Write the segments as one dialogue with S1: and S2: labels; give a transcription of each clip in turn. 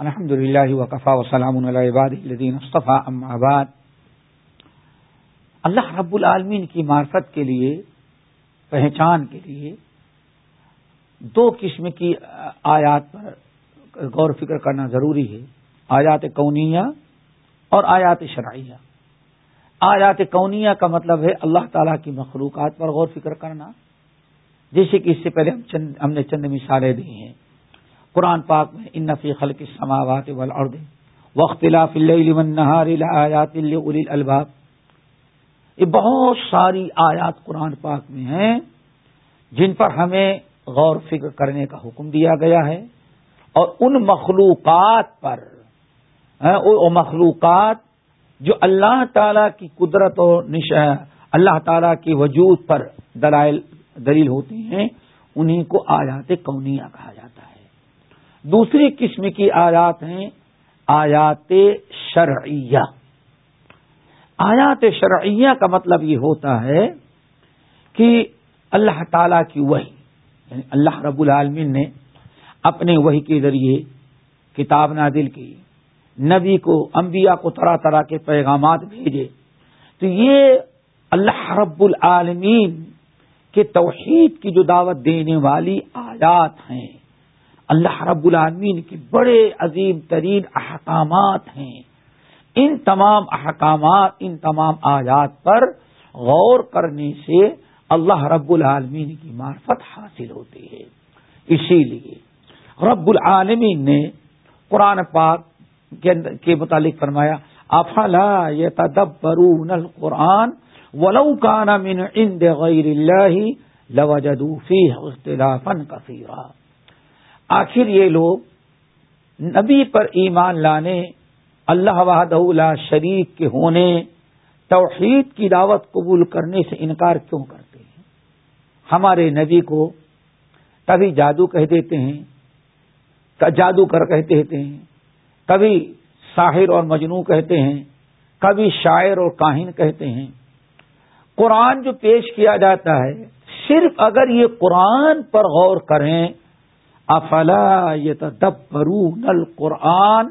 S1: الحمد للہ وقفا وسلام الدین مصطفیٰ آباد اللہ رب العالمین کی معرفت کے لیے، پہچان کے لیے دو قسم کی آیات پر غور فکر کرنا ضروری ہے۔ آیات کونیا اور آیات شرعیہ۔ آیات کونیا کا مطلب ہے اللہ تعالی کی مخلوقات پر غور فکر کرنا۔ جیسے کہ اس سے پہلے ہم نے چند مثالیں دی ہیں۔ قرآن پاک میں ان نفی خلق سماوات والارض واختلاف اللیل والنہار لآیات لأولی الالباب یہ بہت ساری آیات قرآن پاک میں ہیں جن پر ہمیں غور فکر کرنے کا حکم دیا گیا ہے اور ان مخلوقات پر ہاں، مخلوقات جو اللہ تعالی کی قدرت اور اللہ تعالی کی وجود پر دلائل، دلیل ہوتی ہیں انہیں کو آیات کونیا کہا جاتا ہے۔ دوسری قسم کی آیات ہیں، آیات شرعیہ۔ آیات شرعیہ کا مطلب یہ ہوتا ہے کہ اللہ تعالی کی وہی یعنی اللہ رب العالمین نے اپنے وہی کے ذریعے کتاب نادل کی، نبی کو، انبیاء کو طرح طرح کے پیغامات بھیجے۔ تو یہ اللہ رب العالمین کے توحید کی جو دعوت دینے والی آیات ہیں۔ اللہ رب العالمین کی بڑے عظیم ترین احکامات ہیں۔ ان تمام احکامات، ان تمام آیات پر غور کرنے سے اللہ رب العالمین کی معرفت حاصل ہوتی ہے۔ اسی لیے رب العالمین نے قرآن پاک کے متعلق فرمایا، افلا يتدبرون القرآن ولو كان من عند غير الله لوجدوا فيه اختلافا كثيرا آخر یہ لوگ نبی پر ایمان لانے، اللہ وحد شریف کے ہونے، توحید کی دعوت قبول کرنے سے انکار کیوں کرتے ہیں؟ ہمارے نبی کو کبھی جادو کہہ دیتے ہیں، جادو کر کہتے ہیں، کبھی ساحر اور مجنو کہتے ہیں، کبھی شاعر اور کاہن کہتے ہیں۔ قرآن جو پیش کیا جاتا ہے، صرف اگر یہ قرآن پر غور کریں افلا یتدبرون القرآن؟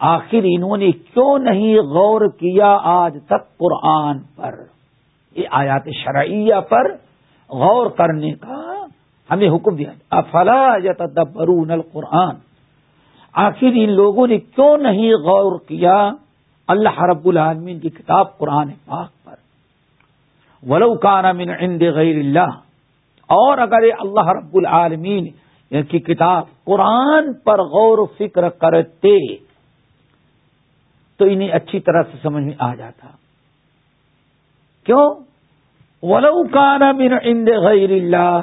S1: آخر انہوں نے کیوں نہیں غور کیا آج تک قرآن پر؟ یہ آیات شرعیہ پر غور کرنے کا ہمیں حکم دیا۔ افلا یتدبرون القرآن؟ آخر ان لوگوں نے کیوں نہیں غور کیا؟ اللہ رب العالمین کی کتاب قرآن پاک پر۔ ولو کان من عند غیر اللہ، اور اگر اللہ رب العالمین یعنی کی کتاب قرآن پر غور و فکر کرتے تو انہیں اچھی طرح سے سمجھ میں آ جاتا۔ کیوں؟ ولو کان من عند غیر اللہ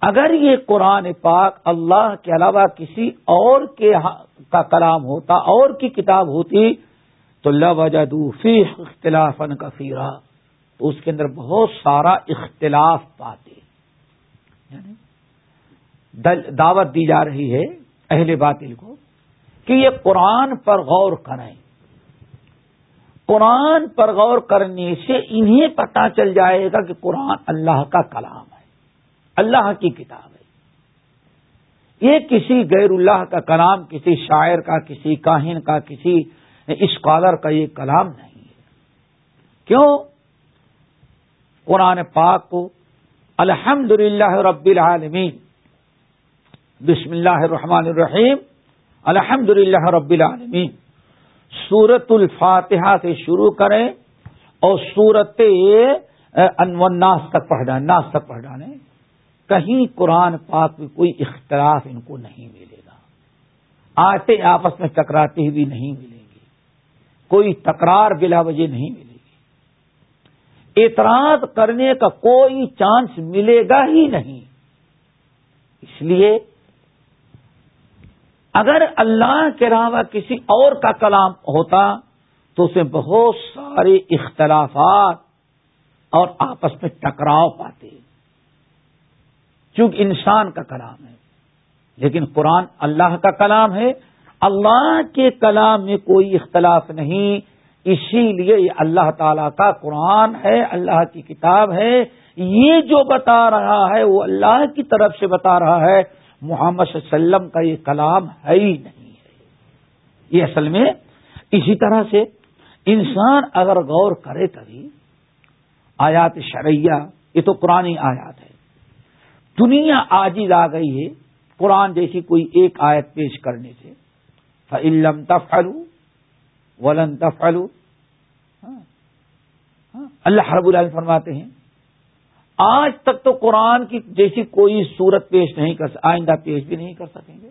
S1: اگر یہ قرآن پاک اللہ کے علاوہ کسی اور کے ہاں کا کلام ہوتا، اور کی کتاب ہوتی، تو لوجدو فی اختلاف کثیرہ تو اس کے اندر بہت سارا اختلاف پاتے۔ یعنی دعوت دی جا رہی ہے اہل باطل کو کہ یہ قرآن پر غور کریں۔ قرآن پر غور کرنے سے انہیں پتا چل جائے گا کہ قرآن اللہ کا کلام ہے، اللہ کی کتاب ہے۔ یہ کسی غیر اللہ کا کلام، کسی شاعر کا، کسی کاہن کا، کسی اسکالر کا یہ کلام نہیں ہے۔ کیوں؟ قرآن پاک کو الحمد رب العالمین بسم اللہ الرحمن الرحیم۔ الحمد للہ رب العالمین۔ سورت الفاتحہ سے شروع کریں اور سورت ناس تک پڑھ ڈالیں ناس تک پڑھ ڈالیں کہیں قرآن پاک میں کوئی اختلاف ان کو نہیں ملے گا۔ آتے آپس میں ٹکراتے ہوئے نہیں ملیں گے۔ کوئی تکرار بلا وجہ نہیں ملے گی۔ اعتراض کرنے کا کوئی چانس ملے گا ہی نہیں۔ اس لیے اگر اللہ کے علاوہ کسی اور کا کلام ہوتا تو اسے بہت سارے اختلافات اور آپس میں ٹکراؤ پاتے چونکہ انسان کا کلام ہے لیکن قرآن اللہ کا کلام ہے اللہ کے کلام میں کوئی اختلاف نہیں اسی لیے یہ اللہ تعالی کا قرآن ہے اللہ کی کتاب ہے یہ جو بتا رہا ہے وہ اللہ کی طرف سے بتا رہا ہے محمد صلی اللہ علیہ وسلم کا یہ کلام ہے ہی نہیں۔ ہے یہ اصل میں اسی طرح سے انسان اگر غور کرے کبھی، آیات شرعیہ، یہ تو قرآن آیات ہے دنیا آج ہی آ گئی ہے، قرآن جیسی کوئی ایک آیت پیش کرنے سے۔ فعلم تفلو ولن تفلو ہاں، ہاں۔ اللہ رب العالم فرماتے ہیں آج تک تو قرآن کی جیسی کوئی صورت پیش نہیں کر آئندہ پیش بھی نہیں کر سکیں گے۔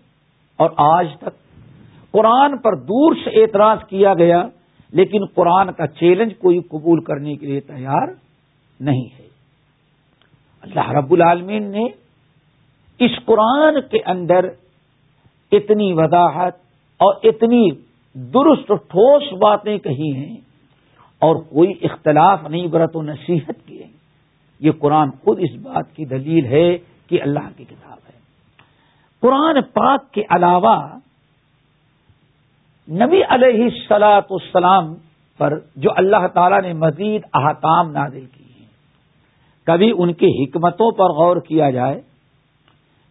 S1: اور آج تک قرآن پر دور سے اعتراض کیا گیا، لیکن قرآن کا چیلنج کوئی قبول کرنے کے لیے تیار نہیں ہے۔ اللہ رب العالمین نے اس قرآن کے اندر اتنی وضاحت اور اتنی درست ٹھوس باتیں کہی ہیں اور کوئی اختلاف نہیں، برت و نصیحت کی ہے یہ قرآن خود اس بات کی دلیل ہے کہ اللہ کی کتاب ہے۔ قرآن پاک کے علاوہ نبی علیہ سلاۃ السلام پر جو اللہ تعالی نے مزید احکام نازل کی ہیں، کبھی ان کی حکمتوں پر غور کیا جائے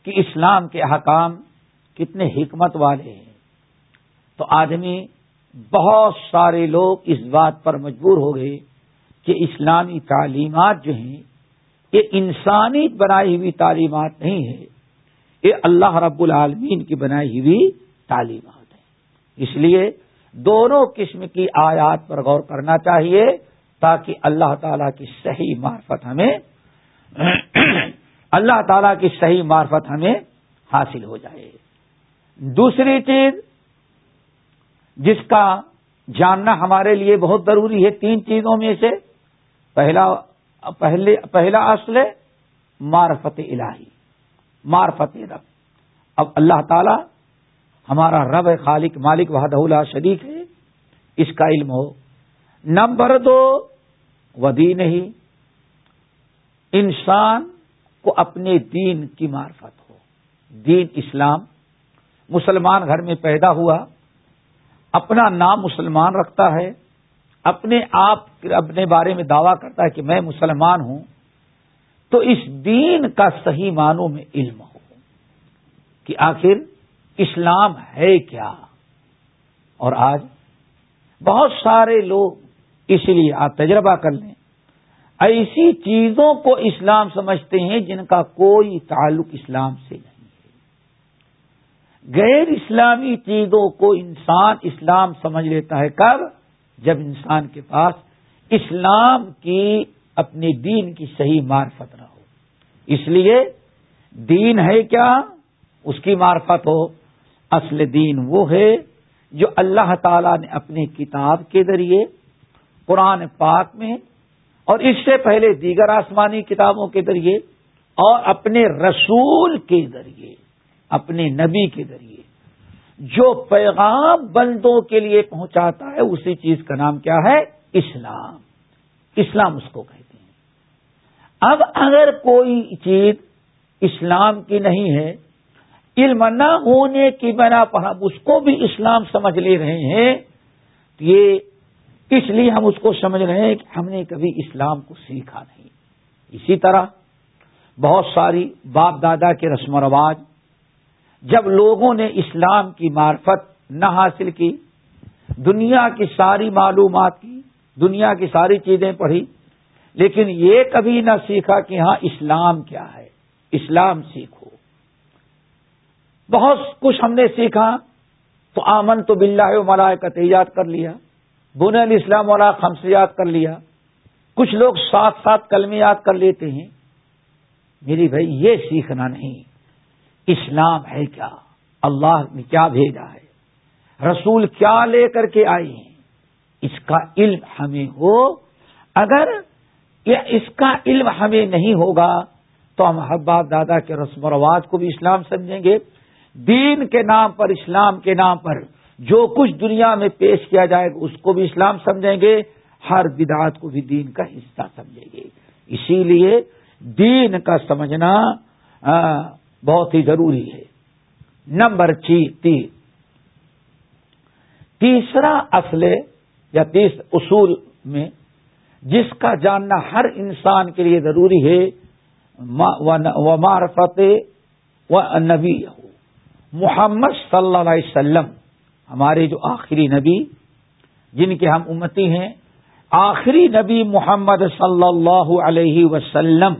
S1: کہ اسلام کے احکام کتنے حکمت والے ہیں۔ تو آدمی بہت سارے لوگ اس بات پر مجبور ہو گئے کہ اسلامی تعلیمات جو ہیں یہ انسانی بنائی ہوئی تعلیمات نہیں ہے یہ اللہ رب العالمین کی بنائی ہوئی تعلیمات ہیں۔ اس لیے دونوں قسم کی آیات پر غور کرنا چاہیے تاکہ اللہ تعالی کی صحیح معرفت ہمیں اللہ تعالی کی صحیح معرفت ہمیں حاصل ہو جائے۔ دوسری چیز جس کا جاننا ہمارے لیے بہت ضروری ہے تین چیزوں میں سے، پہلا پہلے، پہلا اصل ہے معرفت الہی، معرفت رب۔ اب اللہ تعالی ہمارا رب خالق مالک وحدہ اللہ شریک ہے، اس کا علم ہو۔ نمبر دو ودی نہیں انسان کو اپنے دین کی معرفت ہو۔ دین اسلام، مسلمان گھر میں پیدا ہوا، اپنا نام مسلمان رکھتا ہے۔ اپنے آپ اپنے بارے میں دعویٰ کرتا ہے کہ میں مسلمان ہوں، تو اس دین کا صحیح معنوں میں علم ہو کہ آخر اسلام ہے کیا۔ اور آج بہت سارے لوگ اس لیے آپ تجربہ کر لیں۔ ایسی چیزوں کو اسلام سمجھتے ہیں جن کا کوئی تعلق اسلام سے نہیں ہے۔ غیر اسلامی چیزوں کو انسان اسلام سمجھ لیتا ہے کب؟ جب انسان کے پاس اسلام کی اپنے دین کی صحیح معرفت نہ ہو۔ اس لیے دین ہے کیا؟ اس کی معرفت ہو۔ اصل دین وہ ہے جو اللہ تعالی نے اپنی کتاب کے ذریعے قرآن پاک میں اور اس سے پہلے دیگر آسمانی کتابوں کے ذریعے اور اپنے رسول کے ذریعے، اپنے نبی کے ذریعے جو پیغام بندوں کے لیے پہنچاتا ہے، اسی چیز کا نام کیا ہے؟ اسلام۔ اسلام اس کو کہتے ہیں۔ اب اگر کوئی چیز اسلام کی نہیں ہے، علم نہ ہونے کی بنا پر ہم اس کو بھی اسلام سمجھ لے رہے ہیں، تو یہ اس لیے ہم اس کو سمجھ رہے ہیں کہ ہم نے کبھی اسلام کو سیکھا نہیں۔ اسی طرح بہت ساری باپ دادا کے رسم و رواج جب لوگوں نے اسلام کی معرفت نہ حاصل کی، دنیا کی ساری معلومات کی، دنیا کی ساری چیزیں پڑھی، لیکن یہ کبھی نہ سیکھا کہ ہاں اسلام کیا ہے، اسلام سیکھو۔ بہت کچھ ہم نے سیکھا، تو آمن تو بلّہ ملائے یاد کر لیا بن الاسلام والا خمس یاد کر لیا۔ کچھ لوگ ساتھ ساتھ کلمے یاد کر لیتے ہیں۔ میری بھائی، یہ سیکھنا نہیں۔ اسلام ہے کیا؟ اللہ نے کیا بھیجا ہے؟ رسول کیا لے کر کے آئے ہیں؟ اس کا علم ہمیں ہو۔ اگر اس کا علم ہمیں نہیں ہوگا، تو ہم حباب دادا کے رسم و رواج کو بھی اسلام سمجھیں گے۔ دین کے نام پر، اسلام کے نام پر جو کچھ دنیا میں پیش کیا جائے گا، اس کو بھی اسلام سمجھیں گے۔ ہر بدعات کو بھی دین کا حصہ سمجھیں گے۔ اسی لیے دین کا سمجھنا بہت ہی ضروری ہے۔ نمبر چی تی تیسرا اصل یا تیس اصول میں جس کا جاننا ہر انسان کے لیے ضروری ہے وہ معرفت وہ نبی محمد صلی اللہ علیہ وسلم، ہمارے جو آخری نبی، جن کے ہم امتی ہیں، آخری نبی محمد صلی اللہ علیہ وسلم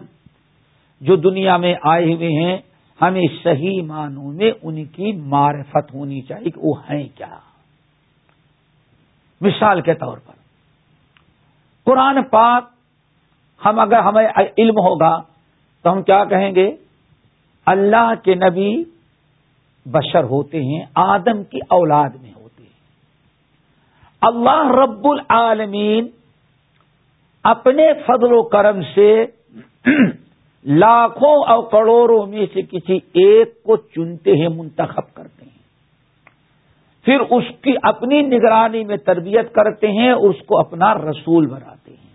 S1: جو دنیا میں آئے ہوئے ہیں ہمیں صحیح معنوں میں ان کی معرفت ہونی چاہیے کہ وہ ہیں کیا۔ مثال کے طور پر، قرآن پاک ہم اگر ہمیں علم ہوگا تو ہم کیا کہیں گے؟ اللہ کے نبی بشر ہوتے ہیں، آدم کی اولاد میں ہوتے ہیں۔ اللہ رب العالمین اپنے فضل و کرم سے لاکھوں اور کروڑوں میں سے کسی ایک کو چنتے ہیں، منتخب کرتے ہیں۔ پھر اس کی اپنی نگرانی میں تربیت کرتے ہیں، اس کو اپنا رسول بناتے ہیں۔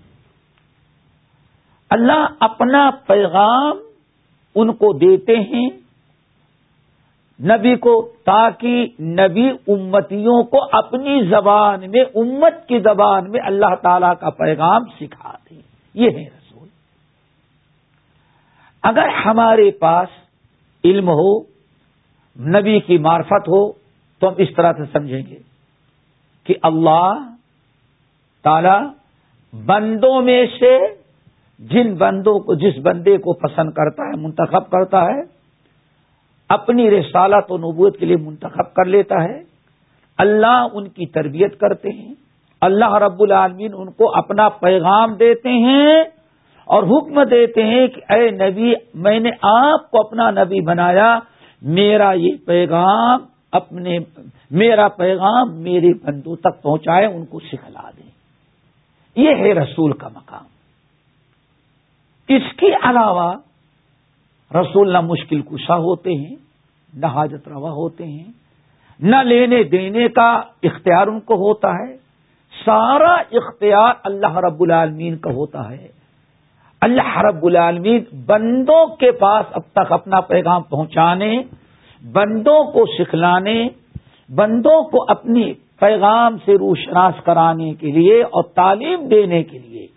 S1: اللہ اپنا پیغام ان کو دیتے ہیں۔ نبی کو، تاکہ نبی امتیوں کو اپنی زبان میں، امت کی زبان میں اللہ تعالی کا پیغام سکھا دیں یہ ہے۔ اگر ہمارے پاس علم ہو، نبی کی معرفت ہو، تو ہم اس طرح سے سمجھیں گے کہ اللہ تعالی بندوں میں سے جن بندوں کو، جس بندے کو پسند کرتا ہے، منتخب کرتا ہے، اپنی رسالت و نبوت کے لیے منتخب کر لیتا ہے، اللہ ان کی تربیت کرتے ہیں، اللہ رب العالمین ان کو اپنا پیغام دیتے ہیں اور حکم دیتے ہیں کہ اے نبی، میں نے آپ کو اپنا نبی بنایا، میرا یہ پیغام اپنے، میرا پیغام میرے بندوں تک پہنچائے، ان کو سکھلا دیں۔ یہ ہے رسول کا مقام۔ اس کے علاوہ رسول نہ مشکل کشا ہوتے ہیں، نہ حاجت روا ہوتے ہیں، نہ لینے دینے کا اختیار ان کو ہوتا ہے۔ سارا اختیار اللہ رب العالمین کا ہوتا ہے۔ اللہ رب العالمین بندوں کے پاس اب تک اپنا پیغام پہنچانے، بندوں کو سکھلانے، بندوں کو اپنی پیغام سے روشناس کرانے کے لیے اور تعلیم دینے کے لیے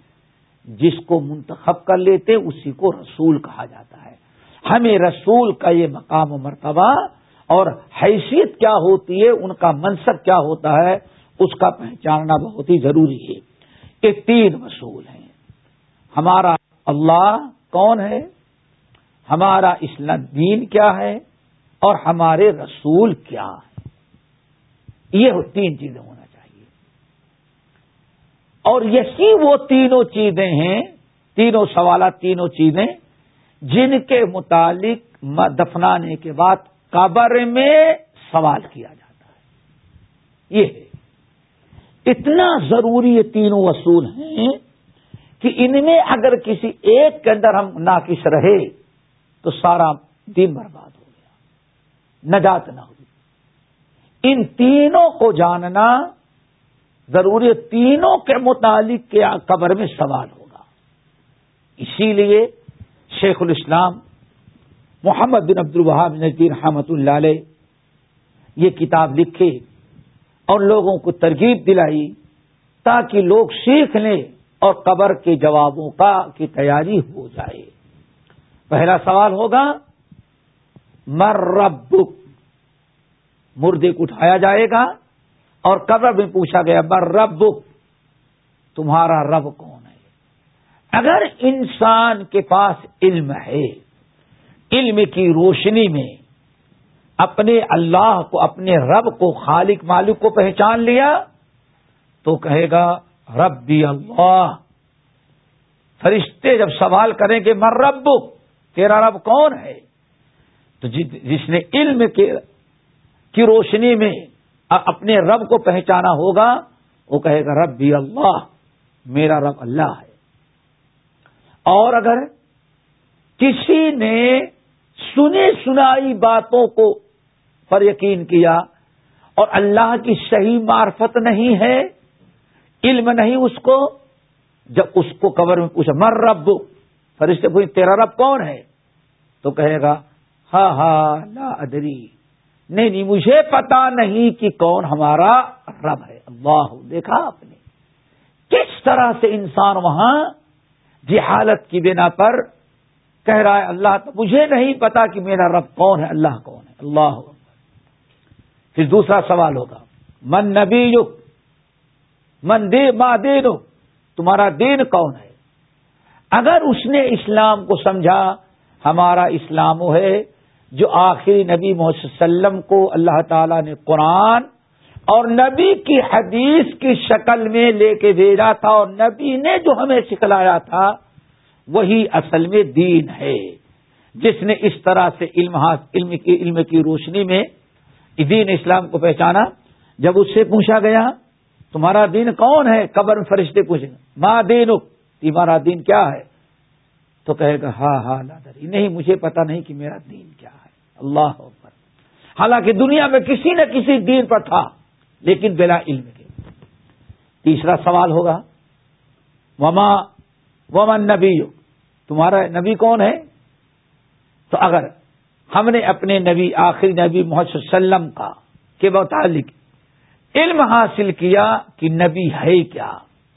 S1: جس کو منتخب کر لیتے اسی کو رسول کہا جاتا ہے۔ ہمیں رسول کا یہ مقام و مرتبہ اور حیثیت کیا ہوتی ہے، ان کا منصب کیا ہوتا ہے، اس کا پہچاننا بہت ہی ضروری ہے۔ یہ تین رسول ہیں۔ ہمارا اللہ کون ہے؟ ہمارا اسلام دین کیا ہے اور ہمارے رسول کیا ہے یہ تین چیزیں ہونا چاہیے۔ اور یہی وہ تینوں چیزیں ہیں، تینوں سوالات، تینوں چیزیں جن کے متعلق دفنانے کے بعد قبر میں سوال کیا جاتا ہے۔ یہ ہے۔ اتنا ضروری یہ تینوں اصول ہیں کہ ان میں اگر کسی ایک کے اندر ہم ناقص رہے تو سارا دن برباد ہو گیا، نجات نہ ہوئی۔ ان تینوں کو جاننا ضروری تینوں کے متعلق کے قبر میں سوال ہوگا۔ اسی لیے شیخ الاسلام محمد بن عبد الوہاب نذیر رحمت اللہ علیہ یہ کتاب لکھے اور لوگوں کو ترغیب دلائی تاکہ لوگ سیکھ لیں۔ اور قبر کے جوابوں کا کی تیاری ہو جائے۔ پہلا سوال ہوگا، مر رب مردے کو اٹھایا جائے گا اور قبر میں پوچھا گیا، مر رب تمہارا رب کون ہے؟ اگر انسان کے پاس علم ہے، علم کی روشنی میں اپنے اللہ کو، اپنے رب کو، خالق مالک کو پہچان لیا، تو کہے گا رب دی اللہ۔ فرشتے جب سوال کریں گے مر رب تیرا رب کون ہے؟ تو جس نے علم کی روشنی میں اپنے رب کو پہچانا ہوگا، وہ کہے گا رب بھی اللہ، میرا رب اللہ ہے۔ اور اگر کسی نے سنی سنائی باتوں کو پر یقین کیا اور اللہ کی صحیح معرفت نہیں ہے علم نہیں اس کو، جب اس کو قبر میں پوچھا، مر رب، فرشتے پوچھ تیرا رب کون ہے؟ تو کہے گا ہاں ہاں لا ادری۔ نہیں نہیں، مجھے پتا نہیں کہ کون ہمارا رب ہے۔ اللہ، دیکھا آپ نے۔ کس طرح سے انسان وہاں جہالت کی بنا پر کہہ رہا ہے اللہ، تو مجھے نہیں پتا کہ میرا رب کون ہے، اللہ کون ہے۔ اللہ۔ پھر دوسرا سوال ہوگا، من نبی یو من دے ماں دے دو، تمہارا دین کون ہے؟ اگر اس نے اسلام کو سمجھا، ہمارا اسلام وہ ہے جو آخری نبی محمد وسلم کو اللہ تعالی نے قرآن اور نبی کی حدیث کی شکل میں لے کے بھیجا تھا اور نبی نے جو ہمیں سکھلایا تھا، وہی اصل میں دین ہے۔ جس نے اس طرح سے علم ہاں، علم کی علم کی روشنی میں دین اسلام کو پہچانا، جب اس سے پوچھا گیا تمہارا دین کون ہے؟ قبر میں فرشتے پوچھیں ماں دین تمہارا دین کیا ہے؟ تو کہے گا ہاں ہاں لادری نہیں، مجھے پتا نہیں کہ میرا دین کیا ہے۔ اللہ اکبر۔ حالانکہ دنیا میں کسی نہ کسی دین پر تھا، لیکن بلا علم کے۔ تیسرا سوال ہوگا، وما ومن نبی تمہارا نبی کون ہے؟ تو اگر ہم نے اپنے نبی، آخری نبی محمد وسلم کا کے متعلق علم حاصل کیا کہ نبی ہے کیا؟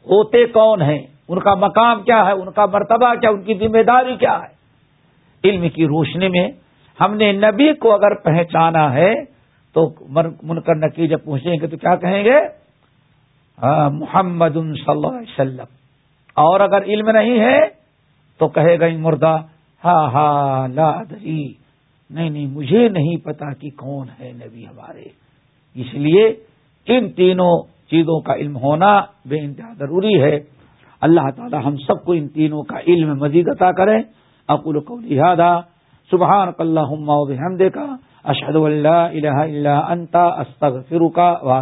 S1: ہوتے کون ہیں؟ ان کا مقام کیا ہے؟ ان کا مرتبہ کیا؟ ان کی ذمہ داری کیا ہے؟ علم کی روشنی میں ہم نے نبی کو اگر پہچانا ہے تو من کر نکی جب پوچھیں گے تو کیا کہیں گے؟ محمد صلی اللہ علیہ وسلم۔ اور اگر علم نہیں ہے تو کہے گا مردہ ہاں ہاں لا دری نہیں نہیں، مجھے نہیں پتا کہ کون ہے نبی ہمارے۔ اس لیے ان تینوں چیزوں کا علم ہونا بے انتہا ضروری ہے۔ اللہ تعالی ہم سب کو ان تینوں کا علم مزید عطا کرے۔ اقول کو لہٰذا سبحان اللہ و دے کا اشد اللہ الہ اللہ انتا استغفرک کا